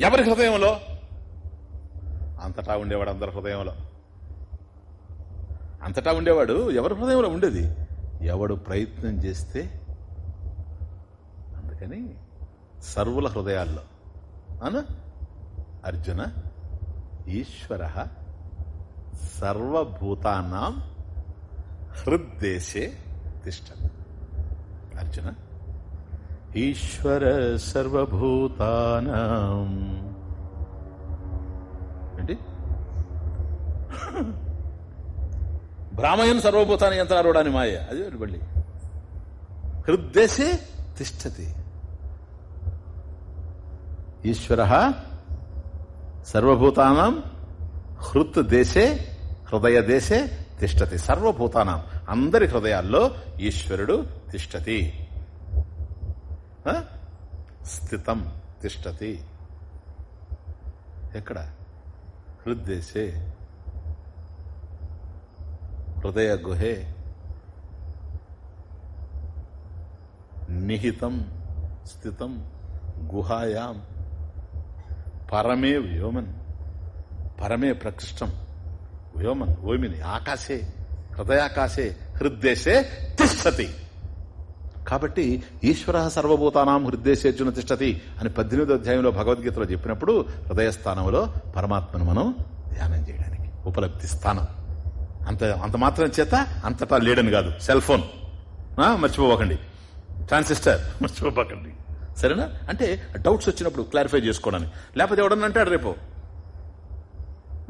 ఎవరి హృదయంలో? అంతటా ఉండేవాడు అందరి హృదయంలో. అంతటా ఉండేవాడు ఎవరి హృదయంలో ఉండేది? ఎవడు ప్రయత్నం చేస్తే? అందుకని సర్వుల హృదయాల్లో. అను అర్జున ఈశ్వర సర్వభూతానాం హృద్దేశే తిష్ట. అర్జున ఈశ్వర సర్వభూతానం. ఏంటి? బ్రాహ్మణ్ సర్వభూతాన్ని యంత్రారూఢాన్ని మాయ? అది మళ్ళీ. హృద్దేశే తిష్టతి. ఈశ్వర సర్వభూతానం హృత్ దేశే హృదయ దేశే తిష్టతి. సర్వభూతానం. అందరి హృదయాల్లో ఈశ్వరుడు తిష్టతి. స్థితం తిష్టతి. ఎక్కడ? హృద్దేశే. హృదయ గుహే. నిహితం స్థితం గుహాయాం. పరమే వ్యోమన్. పరమే ప్రకృష్టం వ్యోమన్ ఓమిని ఆకాశే హృదయాకాశే హృద్దేశే తిష్టతి. కాబట్టి ఈశ్వర సర్వభూతానాం హృద్దేశేర్జున తిష్టతి అని పద్దెనిమిదో అధ్యాయంలో భగవద్గీతలో చెప్పినప్పుడు హృదయస్థానంలో పరమాత్మను మనం ధ్యానం చేయడానికి ఉపలబ్ధి స్థానం. అంత అంత మాత్రం చేత అంతటా లేడని కాదు. Cell phone. ఆ, మర్చిపోకండి ట్రాన్సిస్టర్. మర్చిపోకండి సరేనా? అంటే డౌట్స్ వచ్చినప్పుడు క్లారిఫై చేసుకోవడానికి. లేకపోతే ఎవడన్నా అంటాడు రేపు.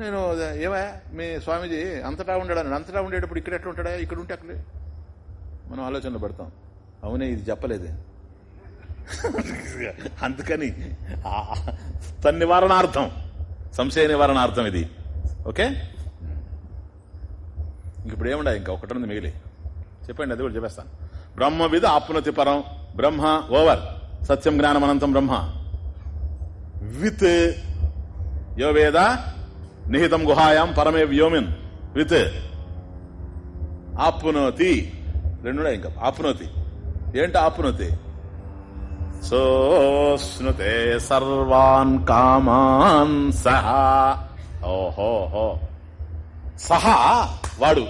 నేను ఏమా మీ స్వామీజీ అంతటా ఉండడాను అంతటా ఉండేటప్పుడు ఇక్కడ ఎట్లా ఉంటాడా? ఇక్కడ ఉంటే అక్కడే. మనం ఆలోచనలో పడతాం. అవునే ఇది చెప్పలేదే. అందుకని ఆ తన నివారణార్థం సంశయ నివారణార్థం ఇది. ఓకే? ఇంక ఇప్పుడు ఏముండ ఇంకా ఒకటి ఉంది మిగిలి. చెప్పండి అది కూడా చెప్పేస్తాను. బ్రహ్మ విధ ఆప్నతి పరం బ్రహ్మ ఓవర్. సత్యం జ్ఞానం అనంతం బ్రహ్మ. విత్ యో వేద నిహితం గుహాయాం పరమే వ్యోమిన్. విత్. ఆప్నోతి. రెండు ఇంకా. ఆప్నోతి. ఏంటి ఆప్నుతి సోస్నుతే సర్వాన్ కామాన్ సహా. ఓహోహో సహా వాడు.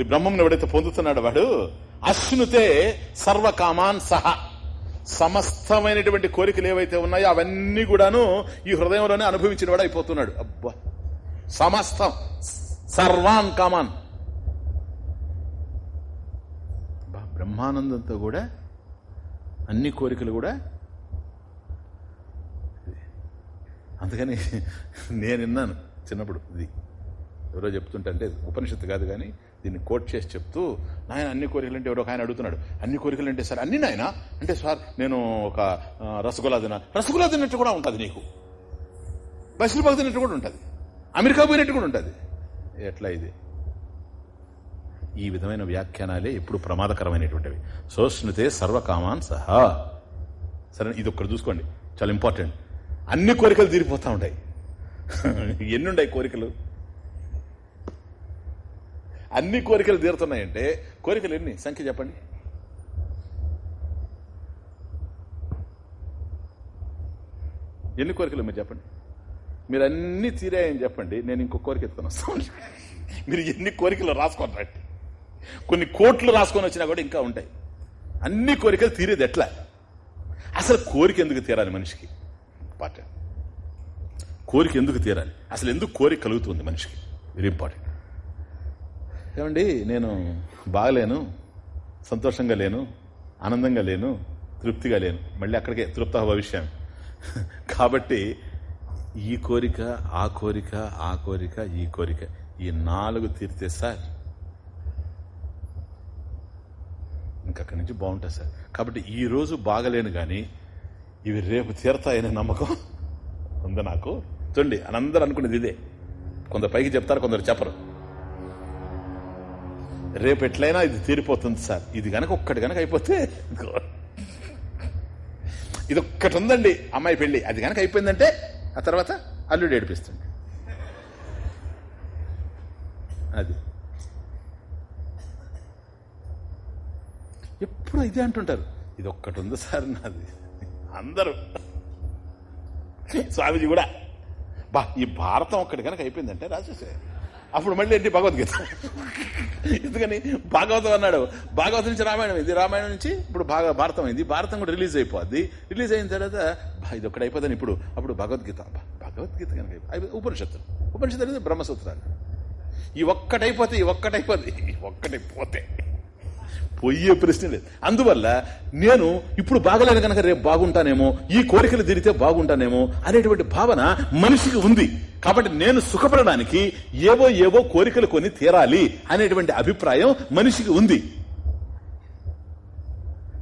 ఈ బ్రహ్మం ఎవడైతే పొందుతున్నాడు వాడు అశ్నుతే సర్వకామాన్ సహా. సమస్తమైనటువంటి కోరికలు ఏవైతే ఉన్నాయో అవన్నీ కూడాను ఈ హృదయంలోనే అనుభవించిన వాడు అయిపోతున్నాడు. అబ్బా. సమస్తం సర్వాన్ కామాన్ అబ్బా, బ్రహ్మానందంతో కూడా అన్ని కోరికలు కూడా. అందుకని నేను విన్నాను చిన్నప్పుడు ఇది. ఎవరో చెప్తుంటే అంటే ఉపనిషత్తు కాదు కానీ దీన్ని కోట్ చేసి చెప్తూ నాయన అన్ని కోరికలు అంటే ఎవరో ఒక ఆయన అడుగుతున్నాడు. అన్ని కోరికలు అంటే సార్ అన్ని నాయన? అంటే సార్ నేను ఒక రసగుల్లా తిన రసగుల్లా తిన్నట్టు కూడా ఉంటుంది నీకు. బస్సులు తిన్నట్టు కూడా ఉంటుంది. అమెరికా పోయినట్టు కూడా ఉంటుంది. ఎట్లా ఇది? ఈ విధమైన వ్యాఖ్యానాలే ఎప్పుడు ప్రమాదకరమైనటువంటివి. సోష్ణుతే సర్వకామాన్ సహా. సరే ఇది ఒక్కటి చూసుకోండి. చాలా ఇంపార్టెంట్ అన్ని కోరికలు తీరిపోతూ ఉంటాయి. ఎన్ని కోరికలు? అన్ని కోరికలు తీరుతున్నాయంటే కోరికలు ఎన్ని? సంఖ్య చెప్పండి. ఎన్ని కోరికలు మీరు చెప్పండి? మీరు అన్ని తీరాయని చెప్పండి. నేను ఇంకో కోరిక ఎత్తుకొని వస్తాను మీరు ఎన్ని కోరికలు రాసుకోండి. కొన్ని కోట్లు రాసుకొని వచ్చినా కూడా ఇంకా ఉంటాయి. అన్ని కోరికలు తీరేది ఎట్లా? అసలు కోరిక ఎందుకు తీరాలి మనిషికి? పాట కోరిక ఎందుకు తీరాలి? అసలు ఎందుకు కోరిక కలుగుతుంది మనిషికి? వెరీ ఇంపార్టెంట్ ఏమండి నేను బాగలేను సంతోషంగా లేను ఆనందంగా లేను తృప్తిగా లేను. మళ్ళీ అక్కడికే తృప్త భవిష్యం కాబట్టి ఈ కోరిక ఆ కోరిక ఆ కోరిక ఈ కోరిక ఈ నాలుగు తీరితే సార్ ఇంకక్కడి నుంచి బాగుంటుంది సార్. కాబట్టి ఈ రోజు బాగలేను కానీ ఇవి రేపు తీరతాయనే నమ్మకం ఉంది నాకు. చూడండి అని అందరూ అనుకునేది ఇదే. కొందరు పైకి చెప్తారు కొందరు చెప్పరు. రేపు ఎట్లయినా ఇది తీరిపోతుంది సార్. ఇది కనుక ఒక్కటి కనుక అయిపోతే ఇది ఒక్కటి ఉందండి అమ్మాయి పెళ్ళి అది కనుక అయిపోయిందంటే ఆ తర్వాత అల్లుడు ఏడిపిస్తుంది అది. ఎప్పుడు ఇదే అంటుంటారు. ఇది ఒక్కటి ఉంది సార్ నాది? అందరూ. స్వామీజీ కూడా. బా ఈ భారతం ఒక్కటి కనుక అయిపోయిందంటే రాసేసే అప్పుడు మళ్ళీ ఏంటి భగవద్గీత? ఎందుకని? భాగవతం అన్నాడు. భాగవతం నుంచి రామాయణం ఇది రామాయణం నుంచి ఇప్పుడు భాగ భారతం అయింది. భారతం కూడా రిలీజ్ అయిపోద్ది. రిలీజ్ అయిన తర్వాత బా, ఇది ఒక్కటి అయిపోతుంది ఇప్పుడు అప్పుడు భగవద్గీత. భగవద్గీత కనుక ఉపనిషత్తులు ఉపనిషత్తు. అనేది బ్రహ్మసూత్రాలు. ఈ ఒక్కటైపోతే ఈ ఒక్కటైపోతే ఈ ఒక్కటైపోతే పోయే ప్రశ్న లేదు. అందువల్ల నేను ఇప్పుడు బాగలేదు కనుక రేపు బాగుంటానేమో ఈ కోరికలు తీరితే బాగుంటానేమో అనేటువంటి భావన మనిషికి ఉంది. కాబట్టి నేను సుఖపడడానికి ఏవో ఏవో కోరికలు కొని తీరాలి అనేటువంటి అభిప్రాయం మనిషికి ఉంది.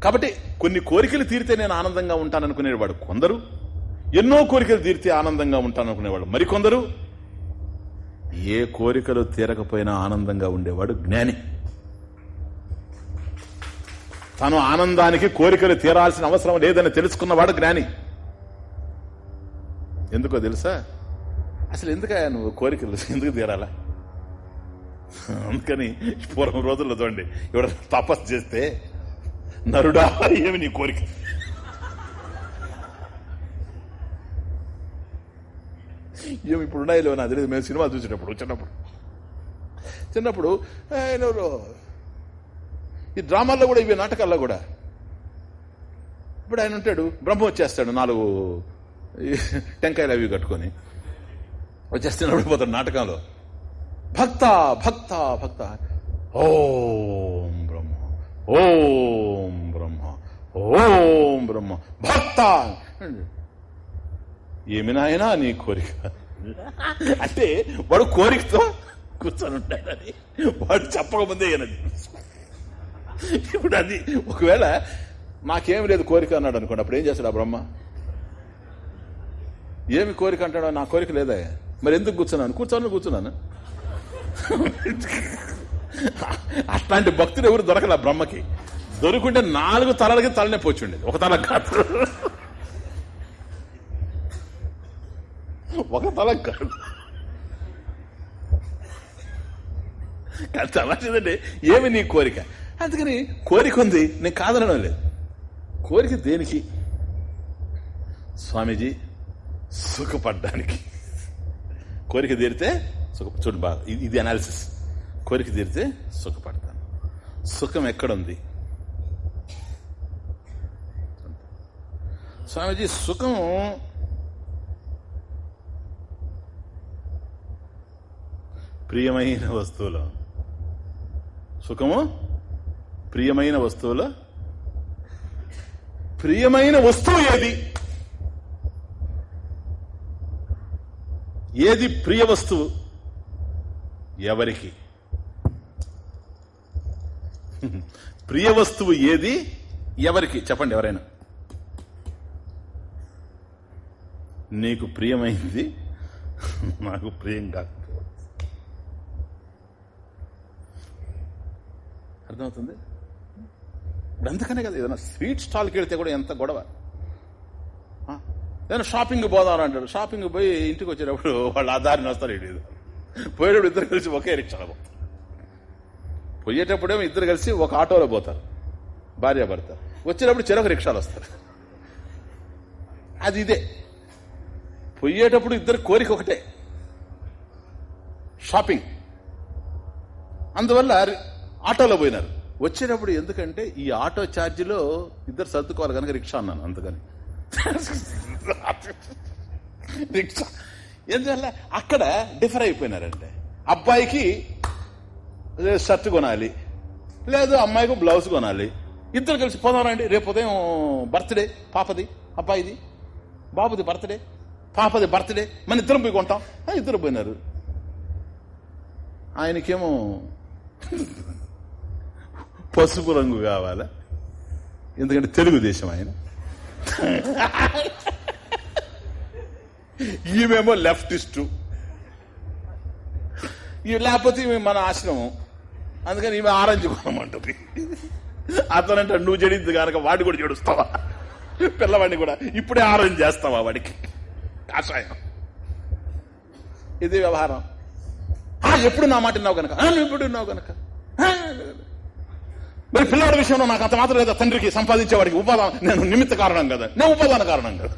కాబట్టి కొన్ని కోరికలు తీరితే నేను ఆనందంగా ఉంటాననుకునేవాడు కొందరు. ఎన్నో కోరికలు తీరితే ఆనందంగా ఉంటాననుకునేవాడు మరికొందరు. ఏ కోరికలు తీరకపోయినా ఆనందంగా ఉండేవాడు జ్ఞాని. తను ఆనందానికి కోరికలు తీరాల్సిన అవసరం లేదని తెలుసుకున్నవాడు జ్ఞాని. ఎందుకో తెలుసా? అసలు ఎందుక నువ్వు కోరికలు ఎందుకు తీరాలా? అందుకని పూర్వం రోజుల్లో చూడండి ఇవిడ తపస్సు చేస్తే నరుడా ఏమి నీ కోరిక? ఏమి ఇప్పుడు ఉన్నాయో లేవో తెలియదు మేము సినిమా చూసేటప్పుడు చిన్నప్పుడు. చిన్నప్పుడు ఎవరు ఈ డ్రామాల్లో కూడా ఇవి నాటకాల్లో కూడా. ఇప్పుడు ఆయన ఉంటాడు బ్రహ్మ వచ్చేస్తాడు నాలుగు టెంకాయలు అవి కట్టుకొని. వచ్చేస్తున్నప్పుడు పోతాడు నాటకంలో. భక్త భక్త భక్త. ఓం బ్రహ్మ ఓం బ్రహ్మ ఓం బ్రహ్మ. భక్త! ఏమి నాయనా నీ కోరిక? అంటే వాడు కోరికతో కూర్చొని ఉంటాడని వాడు చెప్పకముందే ఈయనది ఇప్పుడు అది ఒకవేళ మాకేం లేదు కోరిక అన్నాడు అనుకోండి అప్పుడు ఏం చేస్తాడు ఆ బ్రహ్మ? ఏమి కోరిక అంటాడో నా కోరిక లేదా? మరి ఎందుకు కూర్చున్నాను? కూర్చోను కూర్చున్నాను. అట్లాంటి భక్తుడు ఎవరు దొరకల బ్రహ్మకి. దొరుకుంటే నాలుగు తలలకి తలనే వచ్చి ఒక తల కాదు. ఒక తల కాదు. కానీ తమాషేదంటే ఏమి నీ కోరిక? అందుకని కోరిక ఉంది. నేను కాదనడం లేదు. కోరిక దేనికి? స్వామీజీ సుఖపడ్డానికి. కోరిక తీరితే సుఖ చూడు బాగా ఇది- ఇది అనాలిసిస్ కోరిక తీరితే సుఖపడతాను. సుఖం ఎక్కడుంది? స్వామీజీ సుఖం ప్రియమైన వస్తువులో. సుఖము ప్రియమైన వస్తువుల? ప్రియమైన వస్తువు ఏది? ఏది ప్రియ వస్తువు? ఎవరికి? ప్రియ వస్తువు ఏది? ఎవరికి? చెప్పండి ఎవరైనా. నీకు ప్రియమైంది? నాకు ప్రియం కాకపోవచ్చు అర్థమవుతుంది? అందుకనే కదా ఏదైనా స్వీట్ స్టాల్కి వెళ్తే కూడా ఎంత గొడవ? ఏదైనా షాపింగ్ పోదాం అంటాడు షాపింగ్ పోయి ఇంటికి వచ్చేటప్పుడు వాళ్ళు ఆ దారిని వస్తారు ఇటు పోయేటప్పుడు ఇద్దరు కలిసి ఒకే రిక్షాలో పోతారు పోయేటప్పుడేమో ఇద్దరు కలిసి ఒక ఆటోలో పోతారు. భార్య భర్త వచ్చేటప్పుడు చెరొక రిక్షాలు వస్తారు. అది ఇదే. పోయేటప్పుడు ఇద్దరు కోరిక ఒకటే. షాపింగ్. అందువల్ల ఆటోలో పోయినారు. వచ్చేటప్పుడు ఎందుకంటే ఈ ఆటో ఛార్జీలో ఇద్దరు సర్దుకోవాలి కనుక రిక్షా అన్నాను అందుకని. రిక్షా. ఎందువల్ల అక్కడ డిఫర్ అయిపోయినారంటే. అబ్బాయికి షర్ట్ కొనాలి. లేదు అమ్మాయికి బ్లౌజ్ కొనాలి. ఇద్దరు కలిసి పోదామండి రేపు ఉదయం బర్త్డే పాపది అబ్బాయిది. బాబుది బర్త్డే పాపది బర్త్డే. మన ఇద్దరం పోయి కొంటాం. ఇద్దరు పోయినారు. ఆయనకేమో పసుపు రంగు కావాలా? ఎందుకంటే తెలుగుదేశం ఆయన. ఈమెమో లెఫ్టిస్టు. ఈ లేకపోతే ఈమె మన ఆశ్రమం. అందుకని ఈమె ఆరెంజ్ కొనమంటుంది అతనంటే నువ్వు జడిద్ది కనుక వాడి కూడా జడుస్తావా? పిల్లవాడిని కూడా. ఇప్పుడే ఆరెంజ్ చేస్తావా వాడికి? కాషాయం ఇది వ్యవహారం. ఎప్పుడు నా మాట విన్నావు కనుక? నువ్వు ఇప్పుడు విన్నావు కనుక? మరి పిల్లాడి విషయంలో నాకు అంత మాత్రం లేదా తండ్రికి సంపాదించేవాడికి ఉపాధాన నేను నిమిత్త కారణం కదా. నేను ఉపాధాన కారణం కదా.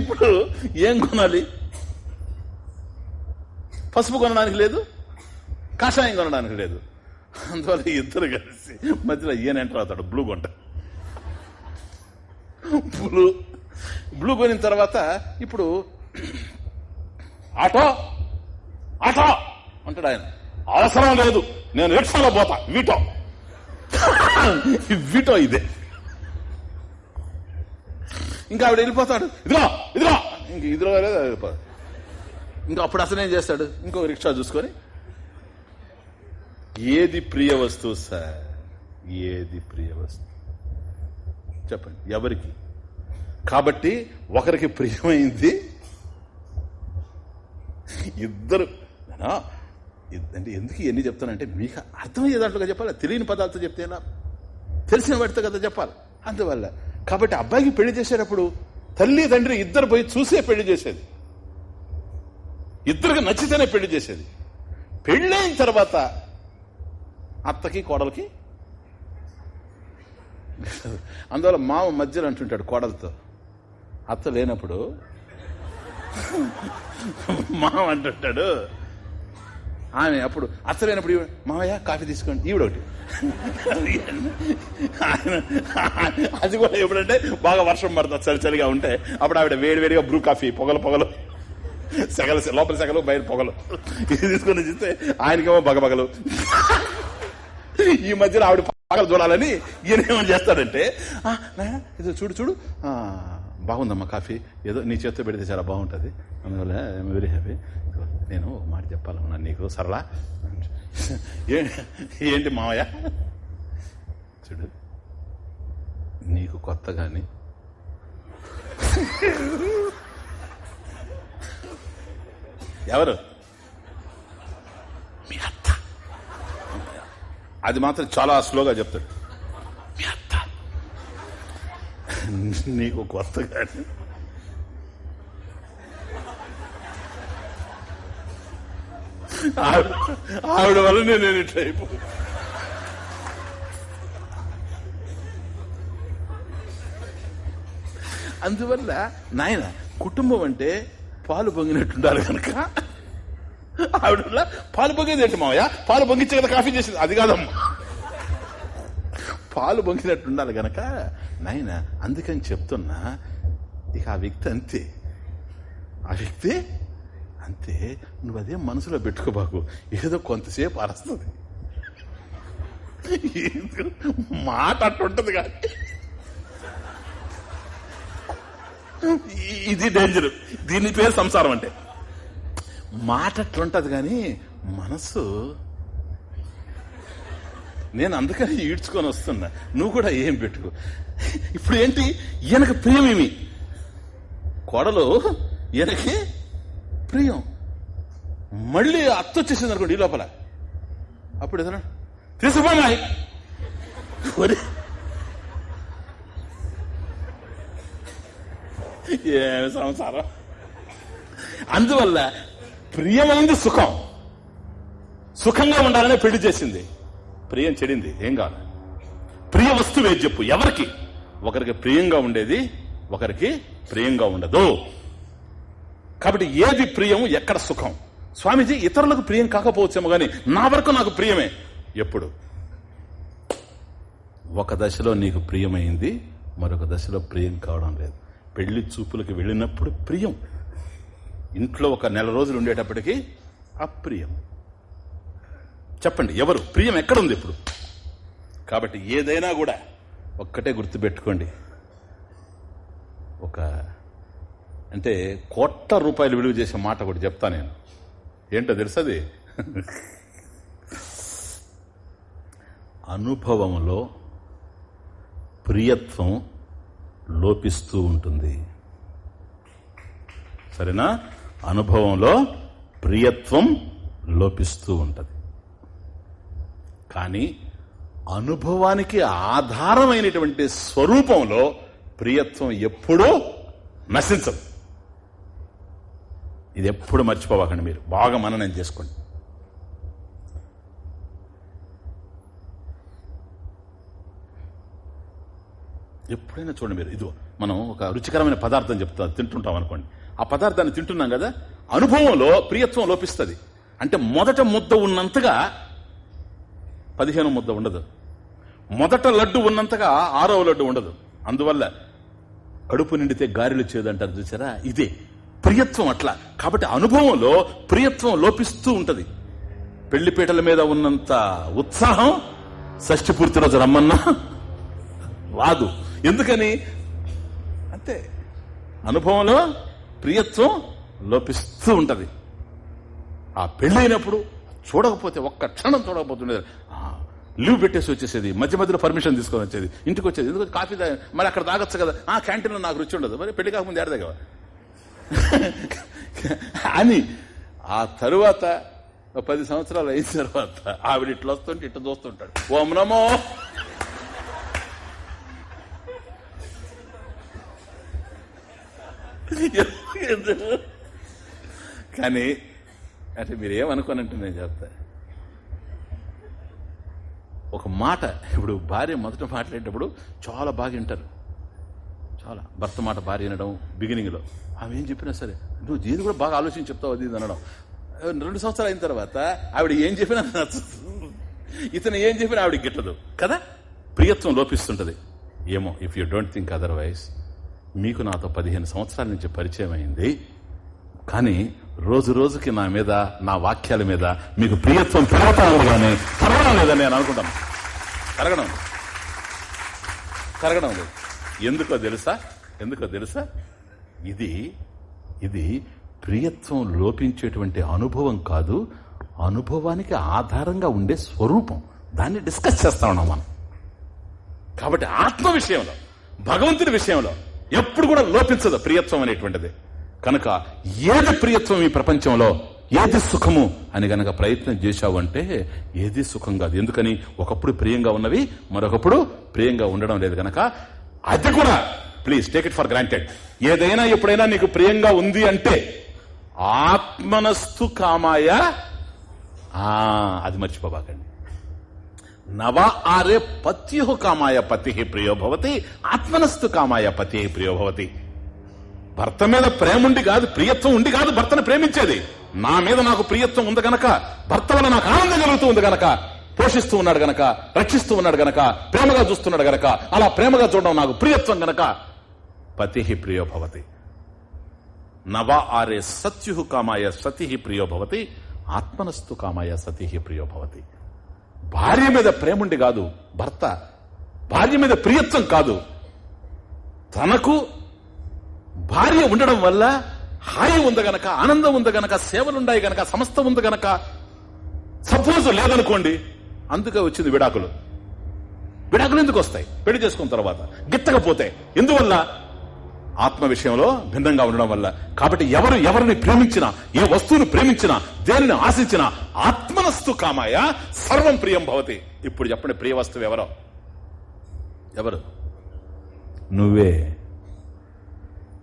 ఇప్పుడు ఏం కొనాలి? పసుపు కొనడానికి లేదు కాషాయం కొనడానికి లేదు. అందువల్ల ఇద్దరు కలిసి మధ్యలో ఈయన ఎంటర్ అవుతాడు బ్లూ కొంట. బ్లూ బ్లూ కొనిన తర్వాత ఇప్పుడు ఆటో? ఆటో! అంటాడు ఆయన. అవసరం లేదు. నేను రిక్షాలో పోతా. వీటో. వీటో ఇదే. ఇంకా ఆవిడ వెళ్ళిపోతాడు. ఇదిగో ఇదిగో. ఇంక ఇదిగో లేదు వెళ్ళిపోతాడు ఇంకా అప్పుడు అసలు ఏం చేస్తాడు? ఇంకో రిక్షా చూసుకొని ఏది ప్రియ వస్తువు సార్? ఏది ప్రియ వస్తువు? చెప్పండి. ఎవరికి? కాబట్టి ఒకరికి ప్రియమైంది ఇద్దరు. నానా, అంటే ఎందుకు ఎన్ని చెప్తానంటే మీకు అర్థమయ్యే దాంట్లో చెప్పాలి? తెలియని పదార్థం చెప్తేనా తెలిసిన వాటితో కదా చెప్పాలి. అందువల్ల కాబట్టి అబ్బాయికి పెళ్ళి చేసేటప్పుడు తల్లి తండ్రి ఇద్దరు పోయి చూసే పెళ్ళి చేసేది. ఇద్దరికి నచ్చితేనే పెళ్ళి చేసేది. పెళ్ళైన తర్వాత అత్తకి కోడలికి అందువల్ల మామ మధ్యలో అంటుంటాడు కోడలతో అత్త లేనప్పుడు మామ అంటుంటాడు. ఆమె అప్పుడు అసలైనప్పుడు ఈవిడ, మామయ్య కాఫీ తీసుకోండి. ఈవిడ ఒకటి అది కూడా ఎప్పుడంటే బాగా వర్షం పడుతుంది చలి చలిగా ఉంటే. అప్పుడు ఆవిడ వేడి వేడిగా బ్రూ కాఫీ పొగలు పొగలు. సెగలు లోపల సెగలు బయట పొగలు. ఇది తీసుకొని చూస్తే ఆయనకేమో బగబగలు. ఈ మధ్యలో ఆవిడ పగలు చూడాలని ఈయన ఏమని చేస్తాడంటే ఇది చూడు చూడు. ఆ, బాగుందమ్మా కాఫీ. ఏదో నీ చేత్తో పెడితే చాలా బాగుంటుంది. అందువల్ల ఐఎమ్ వెరీ హ్యాపీ నేను ఒక మాట చెప్పాలన్నా నీకు సరళా. ఏంటి మావయ్య? చూడు నీకు కొత్త కానీ ఎవరు? మీ అత్త. అది మాత్రం చాలా స్లోగా చెప్తాడు మీ అత్త నీకు కొత్తగా ఆవిడ వల్ల నేను ఇట్లా అయిపో అందువల్ల నాయన కుటుంబం అంటే పాలు పొంగినట్టుండాలి కనుక ఆవిడ వల్ల పాలు పొంగేది ఏంటి మావయ్య? పాలు పొంగించే కదా కాఫీ చేసింది. అది కాదమ్మా. పాలు పొంగినట్టుండాలి కనుక నాయన అందుకని చెప్తున్నా ఇక ఆ వ్యక్తి అంతే. ఆ వ్యక్తి అంతే. నువ్వు అదే మనసులో పెట్టుకోబాకు ఏదో కొంతసేపు అరుస్తుంది. మాట అట్టుంటది కానీ ఇది డేంజర్ దీని పేరు సంసారం అంటే. మాట అట్లుంటది కానీ మనసు నేను అందుకని ఈడ్చుకొని వస్తున్నా. నువ్వు కూడా ఏం పెట్టుకో. ఇప్పుడు ఏంటి ఈయనకు ప్రియమేమి? కొడలు ఈయనకి ప్రియం. మళ్ళీ అత్త వచ్చేసింది అనుకోండి ఈ లోపల. అప్పుడు ఏదన్నా తీసుకుపోయి ఏమి సంసారం? అందువల్ల ప్రియమైంది సుఖం. సుఖంగా ఉండాలనే పెళ్ళి చేసింది. ప్రియం చెడింది ఏం కాదు. ప్రియ వస్తువు ఏది చెప్పు ఎవరికి? ఒకరికి ప్రియంగా ఉండేది ఒకరికి ప్రియంగా ఉండదు. కాబట్టి ఏది ప్రియం ఎక్కడ సుఖం? స్వామీజీ ఇతరులకు ప్రియం కాకపోవచ్చేమో కానీ నా వరకు నాకు ప్రియమే. ఎప్పుడు? ఒక దశలో నీకు ప్రియమైంది మరొక దశలో ప్రియం కావడం లేదు. పెళ్ళి చూపులకు వెళ్ళినప్పుడు ప్రియం. ఇంట్లో ఒక నెల రోజులు ఉండేటప్పటికి అప్రియం చెప్పండి ఎవరు? ప్రియం ఎక్కడుంది ఇప్పుడు? కాబట్టి ఏదైనా కూడా ఒక్కటే గుర్తుపెట్టుకోండి. ఒక అంటే కోట్ల రూపాయలు విలువ చేసే మాట ఒకటి చెప్తా నేను. ఏంటో తెలుసది అనుభవంలో ప్రియత్వం లోపిస్తూ ఉంటుంది. సరేనా? అనుభవంలో ప్రియత్వం లోపిస్తూ ఉంటుంది. కానీ అనుభవానికి ఆధారమైనటువంటి స్వరూపంలో ప్రియత్వం ఎప్పుడూ నశించదు. ఇది ఎప్పుడు మర్చిపోవకండి మీరు. బాగా మననం చేసుకోండి. ఎప్పుడైనా చూడండి మీరు. ఇది మనం ఒక రుచికరమైన పదార్థం చెప్తా తింటుంటాం అనుకోండి. ఆ పదార్థాన్ని తింటున్నాం కదా అనుభవంలో ప్రియత్వం లోపిస్తుంది. అంటే మొదట ముద్ద ఉన్నంతగా పదిహేను ముద్ద ఉండదు. మొదట లడ్డు ఉన్నంతగా ఆరవ లడ్డు ఉండదు. అందువల్ల కడుపు నిండితే గారెలు చేదంటారు చూసారా? ఇదే ప్రియత్వం అట్లా. కాబట్టి అనుభవంలో ప్రియత్వం లోపిస్తూ ఉంటది. పెళ్ళిపీటల మీద ఉన్నంత ఉత్సాహం షష్ఠి పూర్తి రోజు రమ్మన్నా రాదు ఎందుకని? అంతే అనుభవంలో ప్రియత్వం లోపిస్తూ ఉంటది. ఆ పెళ్ళైనప్పుడు చూడకపోతే ఒక్క క్షణం చూడకపోతుండేది. లీవ్ పెట్టేసి వచ్చేసేది. మధ్య మధ్యలో పర్మిషన్ తీసుకొని వచ్చేది. ఇంటికి వచ్చేది. ఎందుకంటే కాఫీ మరి అక్కడ తాగొచ్చు కదా. ఆ క్యాంటీన్లో నాకు రుచి ఉండదు. మరి పెళ్ళి కాకముందు ఏడదగవ అని ఆ తరువాత ఒక పది సంవత్సరాలు అయిన తర్వాత ఆవిడ ఇట్లా వస్తుంటే ఇట్లా చూస్తుంటాడు. ఓం నమో. కానీ అంటే మీరు ఏమనుకోనంటే నేను చెప్తా. ఒక మాట ఇప్పుడు భార్య మొదట మాట్లాడేటప్పుడు చాలా బాగా వింటారు. చాలా. భర్త మాట భార్య వినడం బిగినింగ్లో ఆమె ఏం చెప్పినా సరే నువ్వు దీన్ని కూడా బాగా ఆలోచించి చెప్తావు అది అనడం. రెండు సంవత్సరాలు అయిన తర్వాత ఆవిడ ఏం చెప్పినా నచ్చదు. ఇతను ఏం చెప్పినా ఆవిడ గిట్టదు. కదా? ప్రియత్వం లోపిస్తుంటది. ఏమో if you don't think otherwise మీకు నాతో పదిహేను సంవత్సరాల నుంచి పరిచయం అయింది. కానీ రోజు రోజుకి నా మీద నా వాక్యాల మీద మీకు ప్రియత్వం పెరగటం కానీ కరగడం లేదని నేను అనుకుంటాను. కరగడం. కరగడం లేదు. ఎందుకో తెలుసా? ఎందుకో తెలుసా? ఇది ఇది ప్రియత్వం లోపించేటువంటి అనుభవం కాదు అనుభవానికి ఆధారంగా ఉండే స్వరూపం. దాన్ని డిస్కస్ చేస్తా ఉన్నాం మనం. కాబట్టి ఆత్మ విషయంలో భగవంతుడి విషయంలో ఎప్పుడు కూడా లోపించదు ప్రియత్వం అనేటువంటిది. కనుక ఏది ప్రియత్వం ఈ ప్రపంచంలో? ఏది సుఖము? అని గనక ప్రయత్నం చేశావు అంటే ఏది సుఖం కాదు. ఎందుకని? ఒకప్పుడు ప్రియంగా ఉన్నవి మరొకప్పుడు ప్రియంగా ఉండడం లేదు గనక. అది కూడా please take it for granted ఏదైనా ఎప్పుడైనా నీకు ప్రియంగా ఉంది అంటే ఆత్మనస్తు కామాయ ఆ, అది మర్చిపోబాకండి నవ ఆరే పత్యు కామాయ పతి ప్రియోభవతి ఆత్మనస్తు కామాయ పతి ప్రియో భవతి. భర్త మీద ప్రేమ ఉండి కాదు ప్రియత్వం ఉండి కాదు భర్తను ప్రేమించేది. నా మీద నాకు ప్రియత్వం ఉంది గనక భర్త వల్ల నాకు ఆనందం కలుగుతూ ఉంది గనక పోషిస్తూ ఉన్నాడు గనక రక్షిస్తూ ఉన్నాడు గనక ప్రేమగా చూస్తున్నాడు గనక అలా ప్రేమగా చూడడం నాకు ప్రియత్వం గనక. పతి ప్రియోభవతి నవ ఆరే సత్యు కామాయ సతి ప్రియో భవతి. ఆత్మనస్తు కామాయ సతి ప్రియోభవతి భార్య మీద ప్రేముండి కాదు భర్త. భార్య మీద ప్రియత్వం కాదు. తనకు భార్య ఉండడం వల్ల హాయి ఉంది గనక ఆనందం ఉంది గనక సేవలున్నాయి గనక సమస్త ఉంది గనక సపోజ్ లేదనుకోండి అందుకే వచ్చింది విడాకులు. విడాకులు ఎందుకు వస్తాయి? పెళ్ళి చేసుకున్న తర్వాత. గిట్టకపోతే ఎందువల్ల? ఆత్మ విషయంలో భిన్నంగా ఉండడం వల్ల. కాబట్టి ఎవరు ఎవరిని ప్రేమించినా ఏ వస్తువును ప్రేమించినా దేనిని ఆశించినా ఆత్మనస్తు కామాయ సర్వం ప్రియం భవతి. ఇప్పుడు చెప్పండి ప్రియ వస్తువు ఎవరో? ఎవరు? నువ్వే.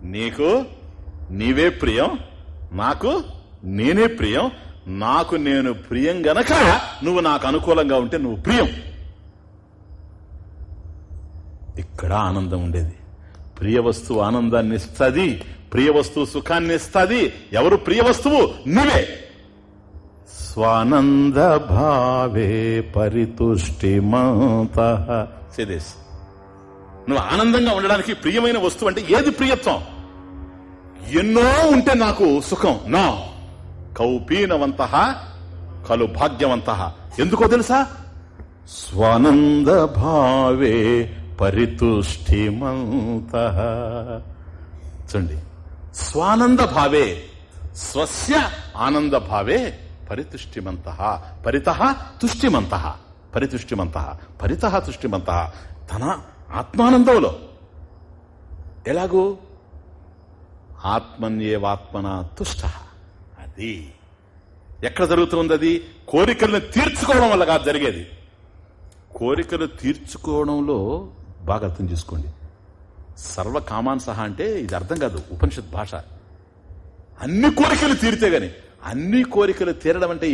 నీకు నీవే ప్రియం నాకు నేనే ప్రియం నాకు నేను ప్రియం గనక నువ్వు నాకు అనుకూలంగా ఉంటే నువ్వు ప్రియం. ఇక్కడ ఆనందం ఉండేది. ప్రియ వస్తువు ఆనందాన్ని ఇస్తుంది ప్రియ వస్తువు సుఖాన్ని ఇస్తుంది. ఎవరు ప్రియ వస్తువు? నువ్వే స్వానంద భావే పరితుష్టిమంత నువ్వు ఆనందంగా ఉండడానికి ప్రియమైన వస్తువు అంటే ఏది ప్రియత్వం? ఎన్నో ఉంటే నాకు సుఖం. నా. కౌపీనవంత కలు భాగ్యవంత. ఎందుకో తెలుసా? స్వానంద భావే పరితుష్టిమంత చూడండి. స్వానంద భావే స్వస్య ఆనంద భావే పరితుష్టిమంత పరిత తుష్టిమంత పరితుష్టిమంత పరిత తుష్టిమంత తన ఆత్మానందంలో. ఎలాగూ? ఆత్మన్యేవాత్మన తుష్ట అది ఎక్కడ జరుగుతుంది అది? కోరికలను తీర్చుకోవడం వల్ల కాదు జరిగేది. కోరికలు తీర్చుకోవడంలో బాగా అర్థం చేసుకోండి. సర్వ కామాన్ సహా అంటే ఇది అర్థం కాదు ఉపనిషత్ భాష. అన్ని కోరికలు తీరితే గాని అన్ని కోరికలు తీరడం అంటే